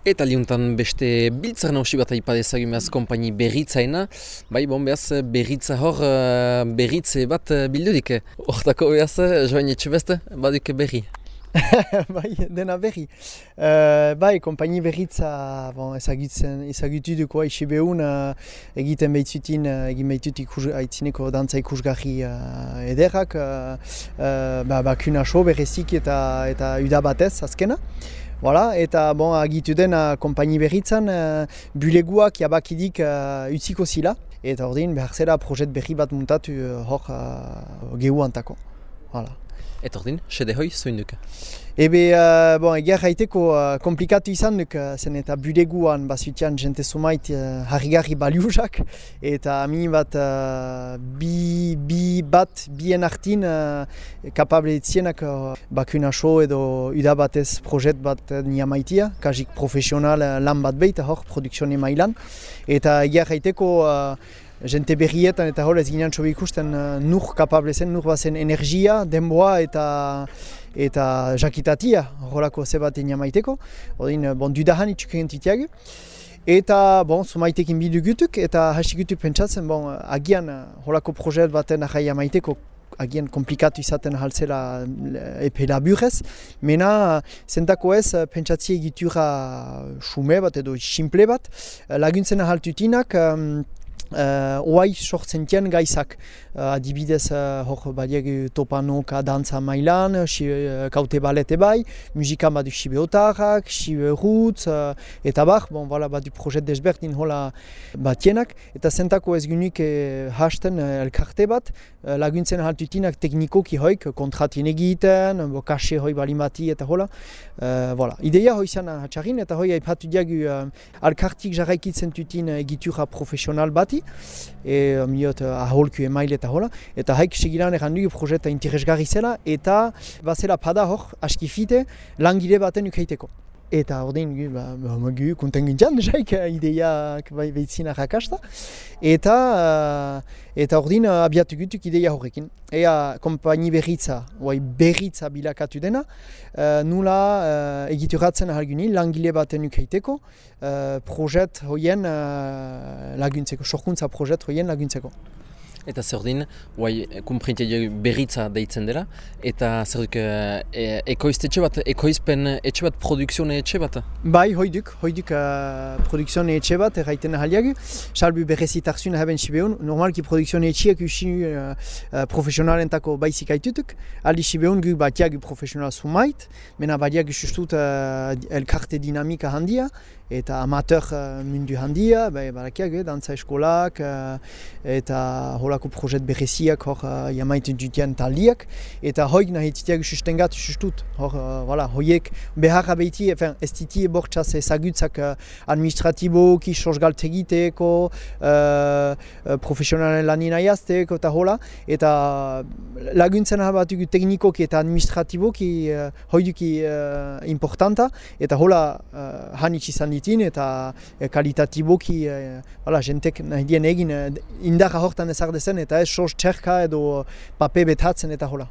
Eta liuntan beste biltzar nausi bat aipadezagumeaz kompaini berritzaina. Bai, bon, behaz, berritza hor, eh, berritze bat eh, bildudik. Hortako behaz, joan etxe beste, baduk berri. bai, dena berri. Uh, bai, kompaini berritza bon, ezagutzen, ezagutu duko aixi behun uh, egiten behitzutin, uh, egin behitut ikus, aitzineko dantza ikusgarri uh, ederrak, uh, uh, ba, bakuna so berrezik eta, eta udabatez azkena. Voilà, eta bon, agitu den uh, kompaini berritzan, uh, buleguak jabakidik uh, utziko zila. Eta hor din, behar zera projet berri bat muntatu uh, hor uh, gehu. Voilà. Eta hor din, sede hoi, zoin duka? Ebe, uh, bon, egia haiteko uh, komplikatu izan duk, zen eta buleguan basutian jente sumait uh, harrigarri baliuzak. Eta mi bat, uh, bi, bi bat, bien artin, uh, kapable etzienak uh, bakuna show edo udabatez projet bat uh, nia maitia, kajik profesional uh, lan bat behit, hor, produksione mailan. Eta egia haiteko, uh, Jente berrietan eta hor ez ginean ikusten uh, nur kapable zen, nur bazen energia, denboa eta eta jakitatia horako zebat maiteko. Odin, uh, bon, dudahan itxuk egin Eta, bon, sumaitekin bidu gutuk, eta hasi gutuk pentsatzen, bon, agian uh, horako projet baten ahai maiteko agian komplikatu izaten haltzela epe laburez. Mena, zentako ez, pentsatzie egitura xume bat edo simple bat. Laguntzen ahaltutinak, um, uh, oai sortzen tien gaizak. Uh, adibidez, uh, hor badiak topanoka dantza mailan, si, uh, kaute balete bai, musika badu sibe otarrak, sibe rutz, uh, eta bar, bon, voilà, badu projet desberdin hola batienak, eta zentako ez gynik eh, hasten uh, elkarte bat, uh, laguntzen haltutinak teknikoki hoik, kontratien egiten, bo kase hoi balimati eta hola. Uh, voilà. Ideia hoi zan hatxarin, eta hoi haipatu diagu uh, alkartik jarraikitzen tutin egitura profesional bati, e miot aholku email eta hola. Eta haik segiran egan dugu proiekta interesgarri zela eta bazela pada hor askifite langile baten ukeiteko eta ordein gu, ba, ba, gu konten gintzen, jaik, ideiak bai, behitzina jakasta. Eta, uh, eta ordein uh, abiatu gutuk ideia horrekin. Ea, kompaini berritza, oai berritza bilakatu dena, uh, nula uh, egituratzen ahalguni, langile baten ukeiteko, uh, projet hoien uh, laguntzeko, sorkuntza projet hoien laguntzeko. Eta zer din, guai, kumprintia berritza deitzen dela, eta zer duk, e, ekoizte etxe bat, ekoizpen etxe bat, produkzione etxe bat? Bai, hoiduk, hoiduk uh, produkzione etxe bat, erraiten ahaliagu. Salbu berrezitarzun haben sibeun, normalki produkzione etxeak usi uh, uh, profesionalentako baizik aitutuk. Aldi sibeun gu batiagu profesional sumait, mena batiagu sustut uh, elkarte dinamika handia, eta amateur uh, mundu handia, bai, barakiak, eh, dantza eskolak, uh, eta holako projet bereziak hor uh, jamaiten dutian taliak, eta hoik nahi titiak sustengat sustut, hor, uh, voilà, hoiek beharra behiti, enfin, ez titi ebortzaz ezagutzak uh, administratibo, ki sosgalt egiteko, uh, uh, profesionalen lanin aiazteko, eta hola, eta laguntzen habatugu teknikoki eta administratiboki uh, hoiduki uh, importanta, eta hola uh, hanitz izan ditin, eta uh, kalitatiboki, uh, voilà, jentek nahi dien egin uh, indarra hortan ezar dezen eta ez sos txerka edo pape betatzen eta hola.